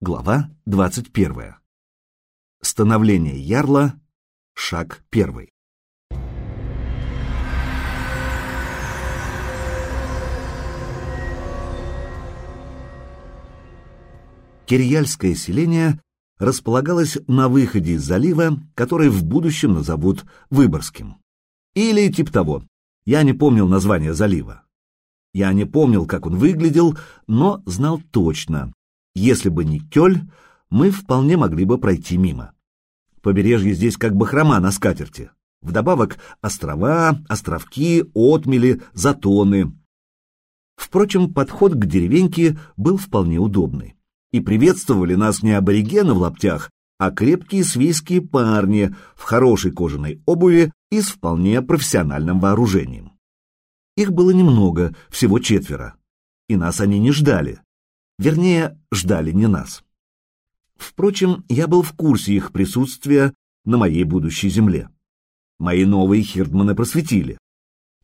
Глава 21. Становление ярла. Шаг первый. Кирьяльское селение располагалось на выходе из залива, который в будущем назовут Выборгским. Или тип того. Я не помнил название залива. Я не помнил, как он выглядел, но знал точно. Если бы не Кёль, мы вполне могли бы пройти мимо. Побережье здесь как бы хрома на скатерти. Вдобавок острова, островки, отмели, затоны. Впрочем, подход к деревеньке был вполне удобный. И приветствовали нас не аборигены в лаптях, а крепкие свейские парни в хорошей кожаной обуви и с вполне профессиональным вооружением. Их было немного, всего четверо. И нас они не ждали. Вернее, ждали не нас. Впрочем, я был в курсе их присутствия на моей будущей земле. Мои новые хирдманы просветили.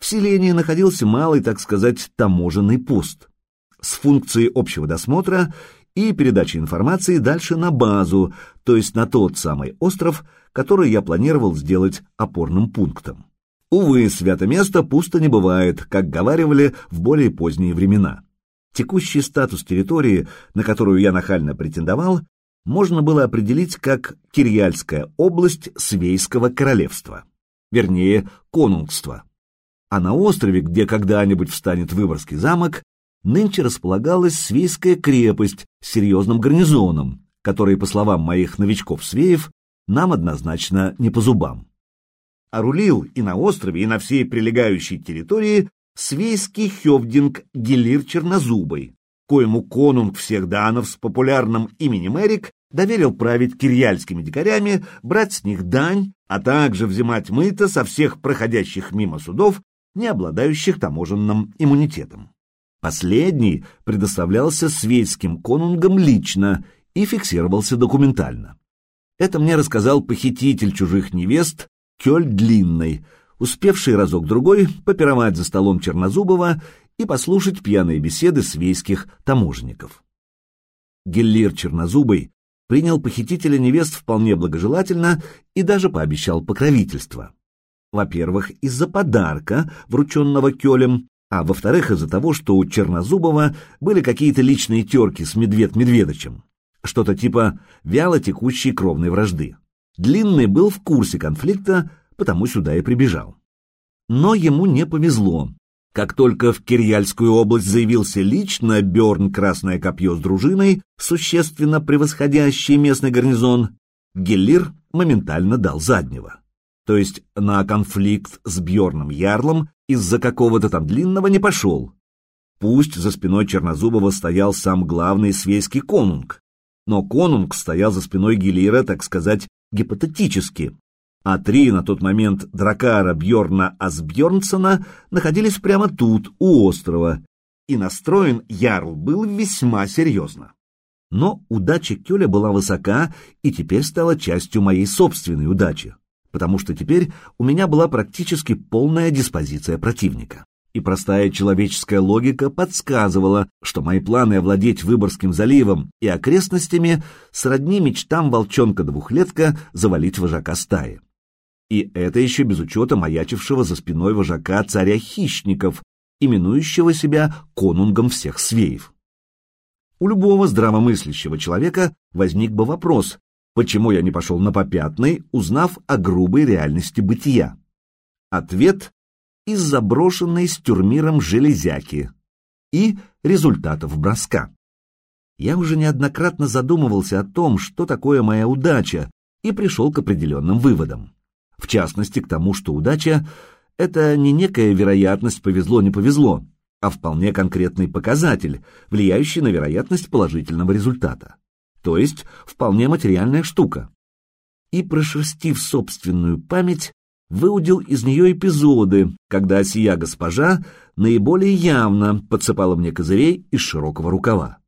В селении находился малый, так сказать, таможенный пост с функцией общего досмотра и передачи информации дальше на базу, то есть на тот самый остров, который я планировал сделать опорным пунктом. Увы, свято место пусто не бывает, как говаривали в более поздние времена. Текущий статус территории, на которую я нахально претендовал, можно было определить как Кирьяльская область Свейского королевства, вернее, конунгства. А на острове, где когда-нибудь встанет Выборгский замок, нынче располагалась Свейская крепость с серьезным гарнизоном, который, по словам моих новичков-свеев, нам однозначно не по зубам а рулил и на острове, и на всей прилегающей территории свейский хевдинг Гелир Чернозубый, коему конунг всех данов с популярным именем Эрик доверил править кирьяльскими дикарями, брать с них дань, а также взимать мыто со всех проходящих мимо судов, не обладающих таможенным иммунитетом. Последний предоставлялся свейским конунгам лично и фиксировался документально. Это мне рассказал похититель чужих невест Кёль длинный, успевший разок-другой попировать за столом Чернозубова и послушать пьяные беседы свейских таможенников. Геллир Чернозубый принял похитителя невест вполне благожелательно и даже пообещал покровительство. Во-первых, из-за подарка, врученного Кёлем, а во-вторых, из-за того, что у Чернозубова были какие-то личные терки с Медвед Медведычем, что-то типа вяло текущей кровной вражды. Длинный был в курсе конфликта, потому сюда и прибежал. Но ему не повезло. Как только в Кирьяльскую область заявился лично Берн Красное Копье с дружиной, существенно превосходящий местный гарнизон, Геллир моментально дал заднего. То есть на конфликт с Бьорном Ярлом из-за какого-то там длинного не пошел. Пусть за спиной Чернозубова стоял сам главный свейский конунг, но конунг стоял за спиной Гелира, так сказать, гипотетически, а три на тот момент Дракара Бьорна Асбьорнсона находились прямо тут, у острова, и настроен Ярл был весьма серьезно. Но удача Кёля была высока и теперь стала частью моей собственной удачи, потому что теперь у меня была практически полная диспозиция противника и простая человеческая логика подсказывала, что мои планы овладеть Выборгским заливом и окрестностями сродни мечтам волчонка-двухлетка завалить вожака стаи. И это еще без учета маячившего за спиной вожака царя хищников, именующего себя конунгом всех свеев. У любого здравомыслящего человека возник бы вопрос, почему я не пошел на попятный, узнав о грубой реальности бытия. Ответ из заброшенной с тюрмиром железяки и результатов броска. Я уже неоднократно задумывался о том, что такое моя удача, и пришел к определенным выводам. В частности, к тому, что удача — это не некая вероятность повезло-не повезло, а вполне конкретный показатель, влияющий на вероятность положительного результата. То есть вполне материальная штука. И прошерстив собственную память, выудил из нее эпизоды, когда сия госпожа наиболее явно подсыпала мне козырей из широкого рукава.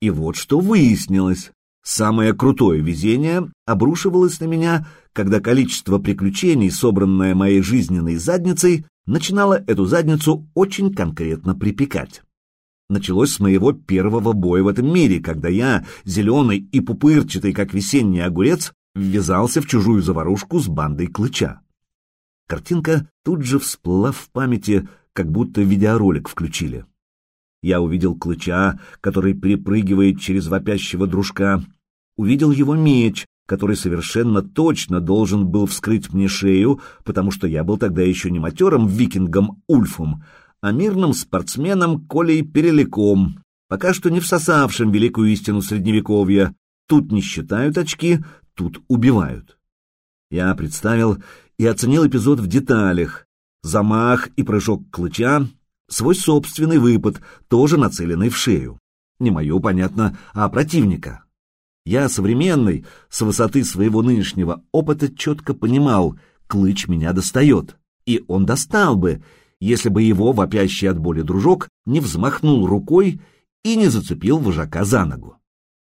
И вот что выяснилось. Самое крутое везение обрушивалось на меня, когда количество приключений, собранное моей жизненной задницей, начинало эту задницу очень конкретно припекать. началось с моего первого боя в этом мире, когда я, зеленый и пупырчатый, как весенний огурец, ввязался в чужую заварушку с бандой клыча. Картинка тут же всплыла в памяти, как будто видеоролик включили. Я увидел клыча, который перепрыгивает через вопящего дружка, увидел его меч, который совершенно точно должен был вскрыть мне шею, потому что я был тогда еще не матерым викингом Ульфом, а мирным спортсменом Колей Переликом, пока что не всосавшим великую истину Средневековья. Тут не считают очки, тут убивают. Я представил и оценил эпизод в деталях. Замах и прыжок клыча, свой собственный выпад, тоже нацеленный в шею. Не мою, понятно, а противника. Я, современный, с высоты своего нынешнего опыта четко понимал, клыч меня достает. И он достал бы, если бы его, вопящий от боли дружок, не взмахнул рукой и не зацепил вожака за ногу.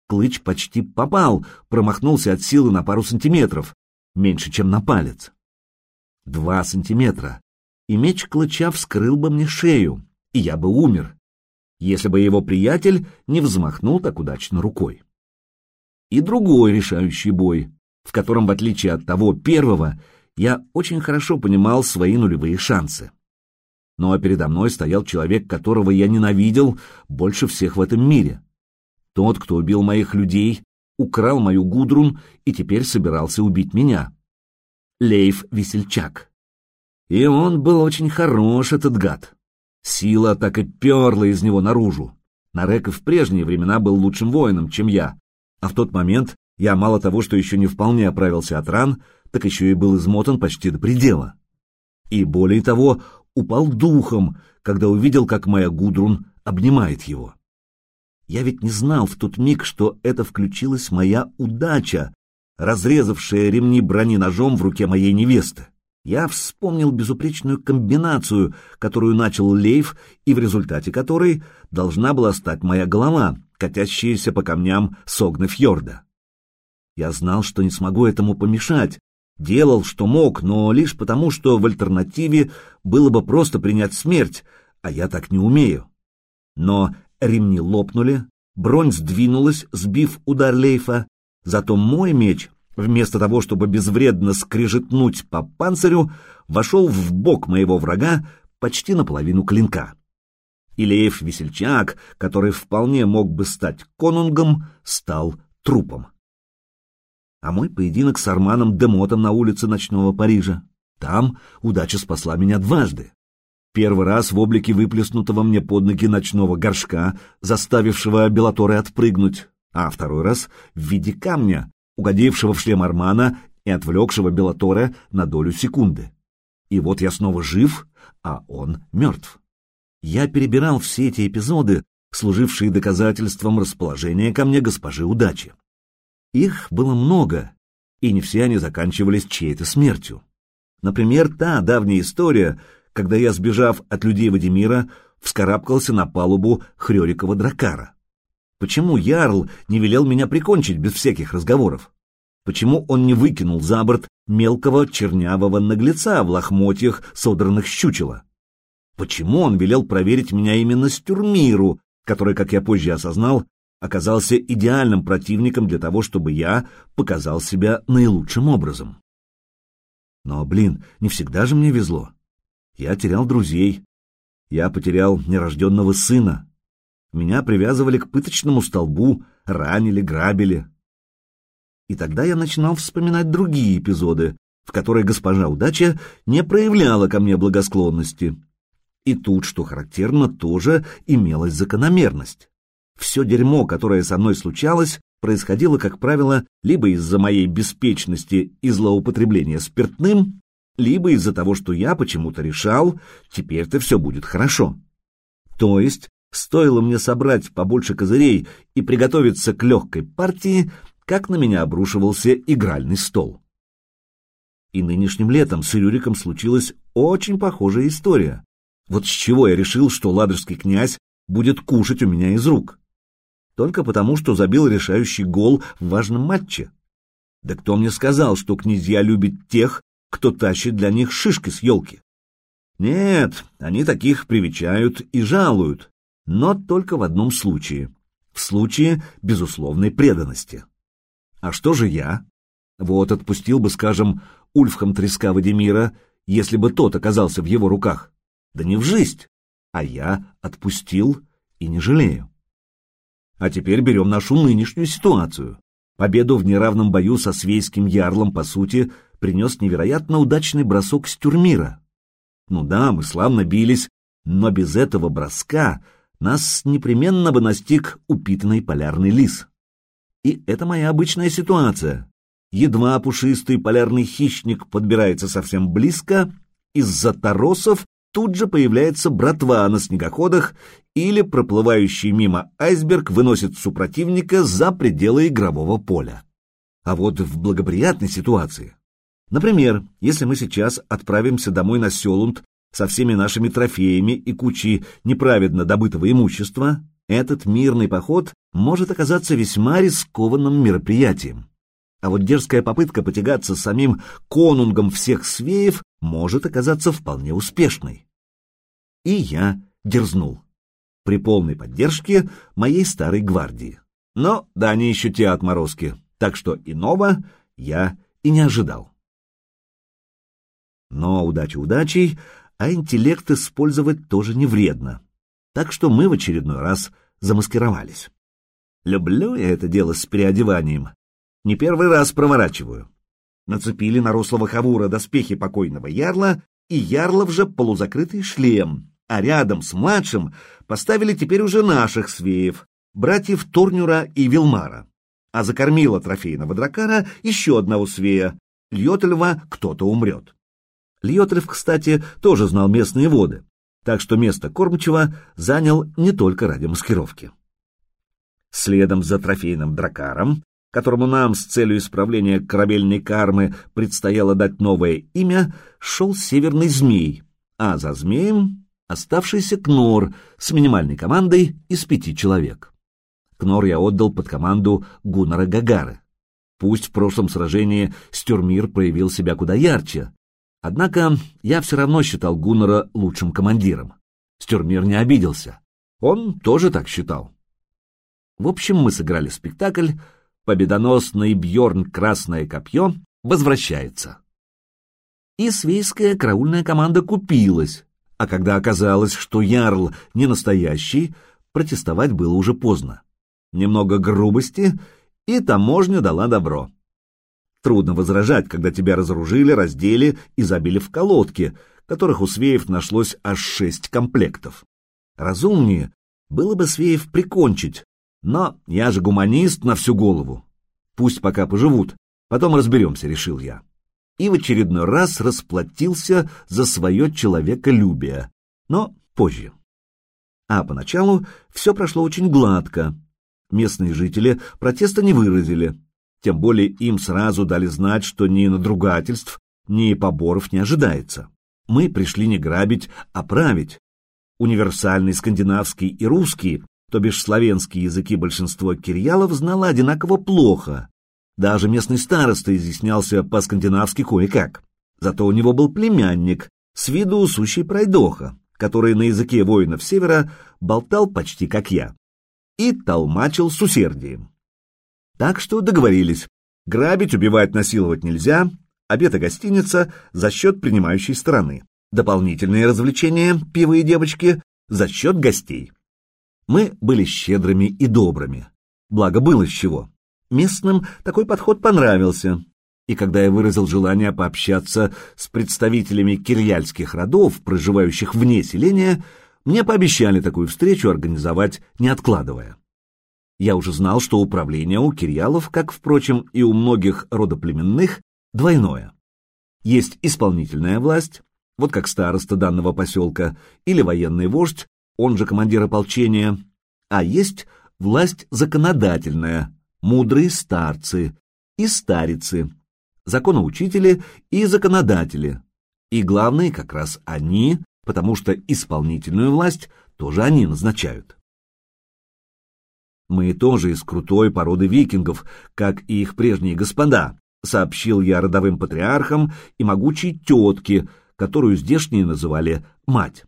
Клыч почти попал, промахнулся от силы на пару сантиметров, меньше, чем на палец. Два сантиметра, и меч клыча вскрыл бы мне шею, и я бы умер, если бы его приятель не взмахнул так удачно рукой и другой решающий бой, в котором, в отличие от того первого, я очень хорошо понимал свои нулевые шансы. Ну а передо мной стоял человек, которого я ненавидел больше всех в этом мире. Тот, кто убил моих людей, украл мою Гудрун и теперь собирался убить меня. Лейф Весельчак. И он был очень хорош, этот гад. Сила так и перла из него наружу. Нарек и в прежние времена был лучшим воином, чем я, а в тот момент я мало того, что еще не вполне оправился от ран, так еще и был измотан почти до предела. И более того, упал духом, когда увидел, как моя Гудрун обнимает его. Я ведь не знал в тот миг, что это включилась моя удача, разрезавшая ремни брони ножом в руке моей невесты. Я вспомнил безупречную комбинацию, которую начал Лейф, и в результате которой должна была стать моя голова, катящаяся по камням Согны фьорда. Я знал, что не смогу этому помешать, делал, что мог, но лишь потому, что в альтернативе было бы просто принять смерть, а я так не умею. Но ремни лопнули, бронь сдвинулась, сбив удар Лейфа, зато мой меч, вместо того, чтобы безвредно скрежетнуть по панцирю, вошел в бок моего врага почти наполовину клинка. Илеев Весельчак, который вполне мог бы стать конунгом, стал трупом. А мой поединок с Арманом Демотом на улице ночного Парижа. Там удача спасла меня дважды. Первый раз в облике выплеснутого мне под ноги ночного горшка, заставившего Белаторы отпрыгнуть, а второй раз в виде камня, угодившего в шлем Армана и отвлекшего Белатора на долю секунды. И вот я снова жив, а он мертв. Я перебирал все эти эпизоды, служившие доказательством расположения ко мне госпожи удачи. Их было много, и не все они заканчивались чьей-то смертью. Например, та давняя история, когда я, сбежав от людей Вадимира, вскарабкался на палубу Хрёрикова дракара. Почему Ярл не велел меня прикончить без всяких разговоров? Почему он не выкинул за борт мелкого чернявого наглеца в лохмотьях, содранных щучела? Почему он велел проверить меня именно Стюрмиру, который, как я позже осознал, оказался идеальным противником для того, чтобы я показал себя наилучшим образом? Но, блин, не всегда же мне везло. Я терял друзей. Я потерял нерожденного сына. Меня привязывали к пыточному столбу, ранили, грабили. И тогда я начинал вспоминать другие эпизоды, в которые госпожа удача не проявляла ко мне благосклонности. И тут, что характерно, тоже имелась закономерность. Все дерьмо, которое со мной случалось, происходило, как правило, либо из-за моей беспечности и злоупотребления спиртным, либо из-за того, что я почему-то решал, теперь-то все будет хорошо. То есть, стоило мне собрать побольше козырей и приготовиться к легкой партии, как на меня обрушивался игральный стол. И нынешним летом с Ирюриком случилась очень похожая история. Вот с чего я решил, что ладожский князь будет кушать у меня из рук? Только потому, что забил решающий гол в важном матче. Да кто мне сказал, что князья любят тех, кто тащит для них шишки с елки? Нет, они таких привечают и жалуют. Но только в одном случае — в случае безусловной преданности. А что же я? Вот отпустил бы, скажем, Ульфхам Треска Вадимира, если бы тот оказался в его руках. Да не в жизнь, а я отпустил и не жалею. А теперь берем нашу нынешнюю ситуацию. Победу в неравном бою со свейским ярлом, по сути, принес невероятно удачный бросок с тюрмира. Ну да, мы славно бились, но без этого броска нас непременно бы настиг упитанный полярный лис. И это моя обычная ситуация. Едва пушистый полярный хищник подбирается совсем близко, из-за торосов тут же появляется братва на снегоходах или проплывающий мимо айсберг выносит супротивника за пределы игрового поля. А вот в благоприятной ситуации, например, если мы сейчас отправимся домой на Селунд со всеми нашими трофеями и кучей неправедно добытого имущества, этот мирный поход может оказаться весьма рискованным мероприятием. А вот дерзкая попытка потягаться с самим конунгом всех свеев может оказаться вполне успешной. И я дерзнул. При полной поддержке моей старой гвардии. Но да они еще те отморозки, так что иного я и не ожидал. Но удача удачей, а интеллект использовать тоже не вредно. Так что мы в очередной раз замаскировались. Люблю я это дело с переодеванием. Не первый раз проворачиваю. Нацепили на рослого хавура доспехи покойного ярла, и ярлов же полузакрытый шлем, а рядом с младшим поставили теперь уже наших свеев, братьев Турнюра и Вилмара. А закормила трофейного дракара еще одного свея. Льотельва кто-то умрет. Льотельв, кстати, тоже знал местные воды, так что место кормчего занял не только ради маскировки. Следом за трофейным дракаром, которому нам с целью исправления корабельной кармы предстояло дать новое имя, шел северный змей, а за змеем оставшийся Кнор с минимальной командой из пяти человек. Кнор я отдал под команду Гуннара Гагары. Пусть в прошлом сражении Стюрмир проявил себя куда ярче, Однако я все равно считал Гуннера лучшим командиром. Стюрмир не обиделся. Он тоже так считал. В общем, мы сыграли спектакль «Победоносный Бьорн Красное Копье» возвращается. И свейская караульная команда купилась, а когда оказалось, что Ярл не настоящий, протестовать было уже поздно. Немного грубости, и таможня дала добро. Трудно возражать, когда тебя разоружили, раздели и забили в колодки, которых у свеев нашлось аж шесть комплектов. Разумнее было бы свеев прикончить, но я же гуманист на всю голову. Пусть пока поживут, потом разберемся, решил я. И в очередной раз расплатился за свое человеколюбие, но позже. А поначалу все прошло очень гладко. Местные жители протеста не выразили, тем более им сразу дали знать, что ни надругательств, ни поборов не ожидается. Мы пришли не грабить, а править. Универсальный скандинавский и русский, то бишь славянские языки большинство кирьялов знало одинаково плохо. Даже местный староста изъяснялся по-скандинавски кое-как. Зато у него был племянник, с виду сущий пройдоха, который на языке воинов Севера болтал почти как я. И толмачил с усердием. Так что договорились. Грабить, убивать, насиловать нельзя, обед и гостиница за счет принимающей стороны. Дополнительные развлечения, пиво и девочки, за счет гостей. Мы были щедрыми и добрыми. Благо было с чего. Местным такой подход понравился. И когда я выразил желание пообщаться с представителями кирьяльских родов, проживающих вне селения, мне пообещали такую встречу организовать, не откладывая. Я уже знал, что управление у Кирьялов, как, впрочем, и у многих родоплеменных, двойное. Есть исполнительная власть, вот как староста данного поселка, или военный вождь, он же командир ополчения, а есть власть законодательная, мудрые старцы и старицы, законоучители и законодатели. И главные как раз они, потому что исполнительную власть тоже они назначают. Мы тоже из крутой породы викингов, как и их прежние господа, сообщил я родовым патриархам и могучей тетке, которую здешние называли мать.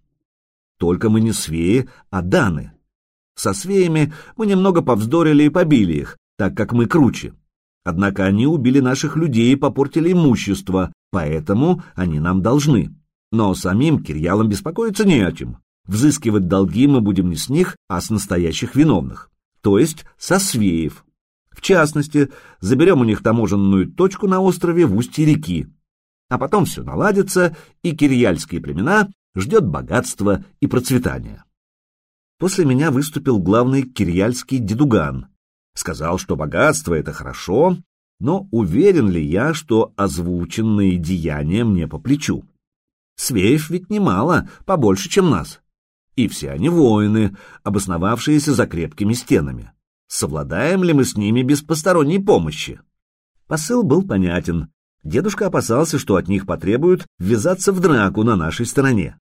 Только мы не свеи, а даны, Со свеями мы немного повздорили и побили их, так как мы круче. Однако они убили наших людей и попортили имущество, поэтому они нам должны. Но самим Кирьялам беспокоиться не о чем. Взыскивать долги мы будем не с них, а с настоящих виновных, то есть со свеев. В частности, заберем у них таможенную точку на острове в устье реки. А потом все наладится, и кирьяльские племена ждет богатство и процветание. После меня выступил главный кирьяльский дедуган. Сказал, что богатство — это хорошо, но уверен ли я, что озвученные деяния мне по плечу? Свеев ведь немало, побольше, чем нас и все они воины, обосновавшиеся за крепкими стенами. Совладаем ли мы с ними без посторонней помощи? Посыл был понятен. Дедушка опасался, что от них потребуют ввязаться в драку на нашей стороне.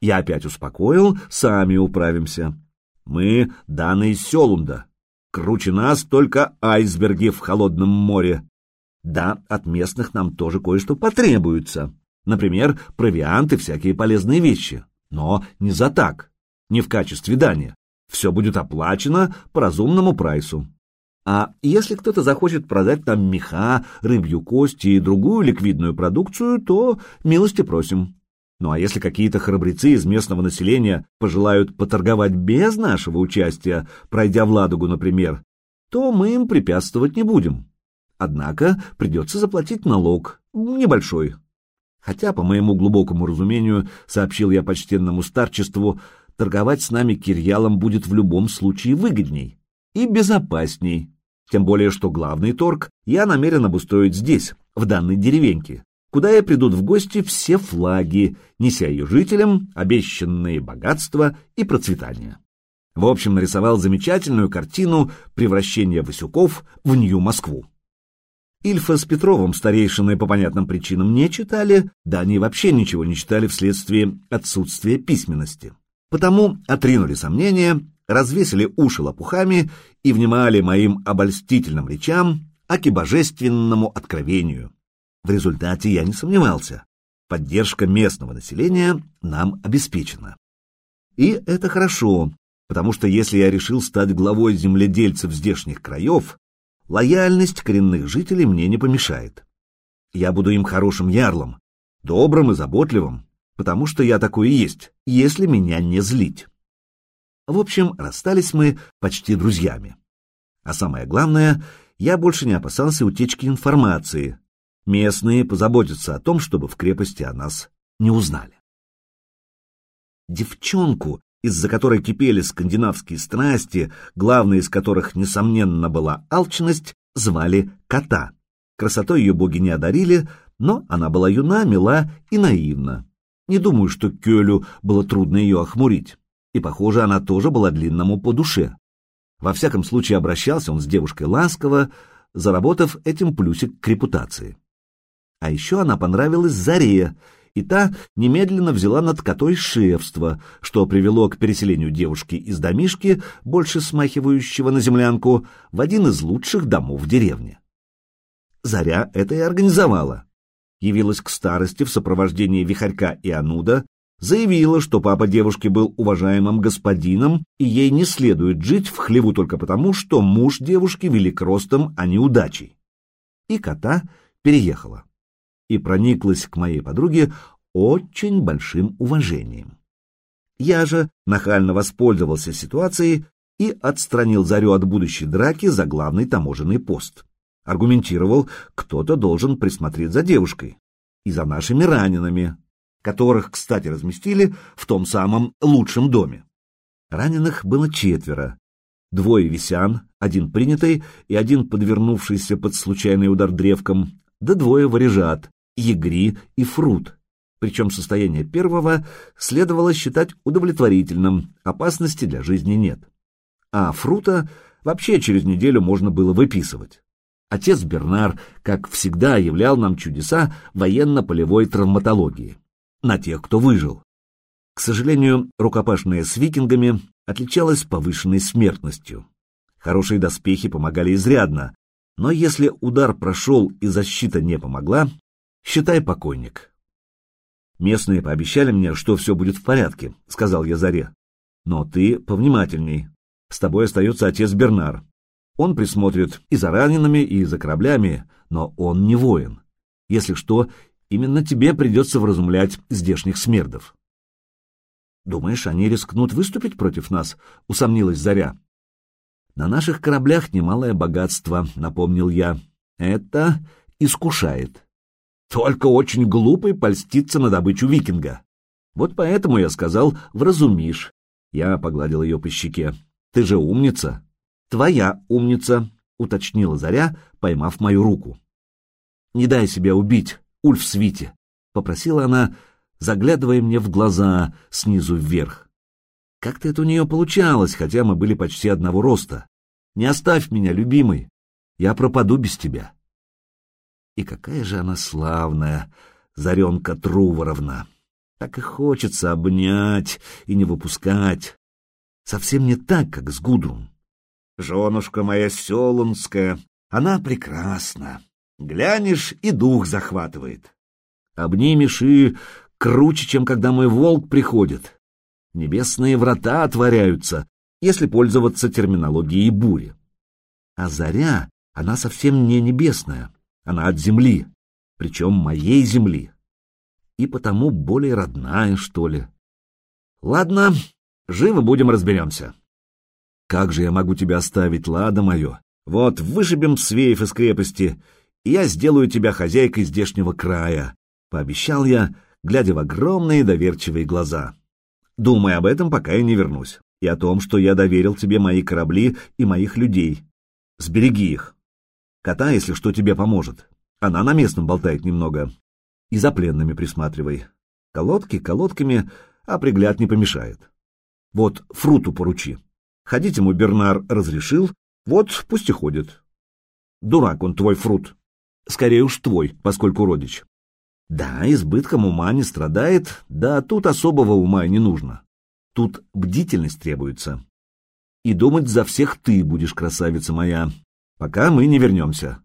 Я опять успокоил, сами управимся. Мы — данные из Селунда. Круче нас только айсберги в холодном море. Да, от местных нам тоже кое-что потребуется. Например, провианты, всякие полезные вещи. Но не за так, не в качестве дания. Все будет оплачено по разумному прайсу. А если кто-то захочет продать нам меха, рыбью кость и другую ликвидную продукцию, то милости просим. Ну а если какие-то храбрецы из местного населения пожелают поторговать без нашего участия, пройдя в Ладогу, например, то мы им препятствовать не будем. Однако придется заплатить налог, небольшой, Хотя, по моему глубокому разумению, сообщил я почтенному старчеству, торговать с нами Кирьялом будет в любом случае выгодней и безопасней. Тем более, что главный торг я намерен обустроить здесь, в данной деревеньке, куда и придут в гости все флаги, неся ее жителям обещанные богатства и процветание. В общем, нарисовал замечательную картину превращения Васюков в Нью-Москву. Ильфа с Петровым старейшины по понятным причинам не читали, да они вообще ничего не читали вследствие отсутствия письменности. Потому отринули сомнения, развесили уши лопухами и внимали моим обольстительным речам, аки божественному откровению. В результате я не сомневался. Поддержка местного населения нам обеспечена. И это хорошо, потому что если я решил стать главой земледельцев здешних краев, Лояльность коренных жителей мне не помешает. Я буду им хорошим ярлом, добрым и заботливым, потому что я такой и есть, если меня не злить. В общем, расстались мы почти друзьями. А самое главное, я больше не опасался утечки информации. Местные позаботятся о том, чтобы в крепости о нас не узнали. Девчонку, из-за которой кипели скандинавские страсти, главной из которых, несомненно, была алчность, звали Кота. Красотой ее боги не одарили, но она была юна, мила и наивна. Не думаю, что Кёлю было трудно ее охмурить. И, похоже, она тоже была длинному по душе. Во всяком случае, обращался он с девушкой ласково, заработав этим плюсик к репутации. А еще она понравилась Заре, и та немедленно взяла над котой шефство, что привело к переселению девушки из домишки, больше смахивающего на землянку, в один из лучших домов деревни. Заря это и организовала. Явилась к старости в сопровождении Вихарька и Ануда, заявила, что папа девушки был уважаемым господином, и ей не следует жить в хлеву только потому, что муж девушки велик ростом, а не удачей. И кота переехала и прониклась к моей подруге очень большим уважением. Я же нахально воспользовался ситуацией и отстранил Зарю от будущей драки за главный таможенный пост. Аргументировал, кто-то должен присмотреть за девушкой и за нашими ранеными, которых, кстати, разместили в том самом лучшем доме. Раненых было четверо. Двое висян, один принятый и один подвернувшийся под случайный удар древком, да двое варежат, Егри и Фрут. Причем состояние первого следовало считать удовлетворительным, опасности для жизни нет. А Фрута вообще через неделю можно было выписывать. Отец Бернар, как всегда, являл нам чудеса военно-полевой травматологии. На тех, кто выжил. К сожалению, рукопашная с викингами отличалась повышенной смертностью. Хорошие доспехи помогали изрядно, но если удар прошел и защита не помогла, Считай, покойник. Местные пообещали мне, что все будет в порядке, сказал я Заре. Но ты повнимательней. С тобой остается отец Бернар. Он присмотрит и за ранеными, и за кораблями, но он не воин. Если что, именно тебе придется вразумлять здешних смердов. Думаешь, они рискнут выступить против нас? Усомнилась Заря. На наших кораблях немалое богатство, напомнил я. Это искушает. Только очень глупый польститься на добычу викинга. Вот поэтому я сказал «вразумишь». Я погладил ее по щеке. «Ты же умница». «Твоя умница», — уточнила Заря, поймав мою руку. «Не дай себя убить, Ульф Свити», — попросила она, заглядывая мне в глаза снизу вверх. Как-то это у нее получалось, хотя мы были почти одного роста. «Не оставь меня, любимый, я пропаду без тебя». И какая же она славная, Заренка Труворовна! Так и хочется обнять и не выпускать. Совсем не так, как с Гудрун. Женушка моя селунская, она прекрасна. Глянешь, и дух захватывает. Обнимешь и круче, чем когда мой волк приходит. Небесные врата отворяются, если пользоваться терминологией бури. А заря, она совсем не небесная, она от земли, причем моей земли. И потому более родная, что ли. Ладно, живо будем разберемся. Как же я могу тебя оставить, лада мое? Вот, вышибем свеев из крепости, и я сделаю тебя хозяйкой здешнего края, — пообещал я, глядя в огромные доверчивые глаза. Думай об этом, пока я не вернусь, и о том, что я доверил тебе мои корабли и моих людей. Сбереги их. Кота, если что, тебе поможет. Она на местном болтает немного. И за пленными присматривай. Колодки колодками, а пригляд не помешает. Вот фруту поручи. Ходить ему Бернар разрешил, вот пусть и ходит. Дурак он твой фрут. Скорее уж твой, поскольку родич. Да, избытком ума не страдает, да тут особого ума не нужно. Тут бдительность требуется. И думать за всех ты будешь, красавица моя, пока мы не вернемся.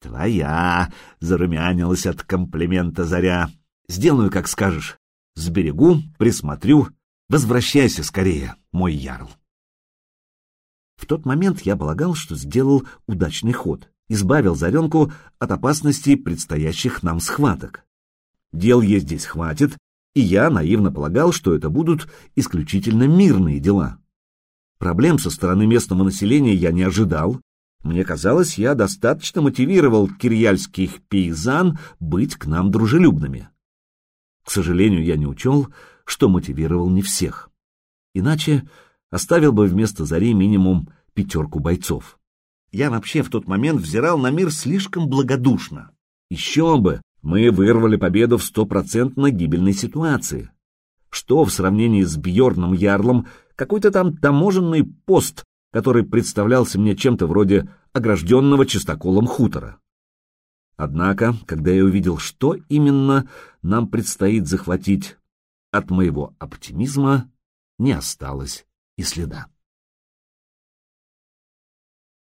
Твоя, зарумянилась от комплимента Заря. Сделаю, как скажешь. Сберегу, присмотрю. Возвращайся скорее, мой ярл. В тот момент я полагал, что сделал удачный ход, избавил Заренку от опасностей предстоящих нам схваток. Дел ей здесь хватит, и я наивно полагал, что это будут исключительно мирные дела. Проблем со стороны местного населения я не ожидал. Мне казалось, я достаточно мотивировал кирьяльских пейзан быть к нам дружелюбными. К сожалению, я не учел, что мотивировал не всех. Иначе оставил бы вместо зари минимум пятерку бойцов. Я вообще в тот момент взирал на мир слишком благодушно. Еще бы, мы вырвали победу в стопроцентно гибельной ситуации. Что в сравнении с Бьорном Ярлом какой-то там таможенный пост, который представлялся мне чем-то вроде огражденного чистоколом хутора. Однако, когда я увидел, что именно нам предстоит захватить, от моего оптимизма не осталось и следа.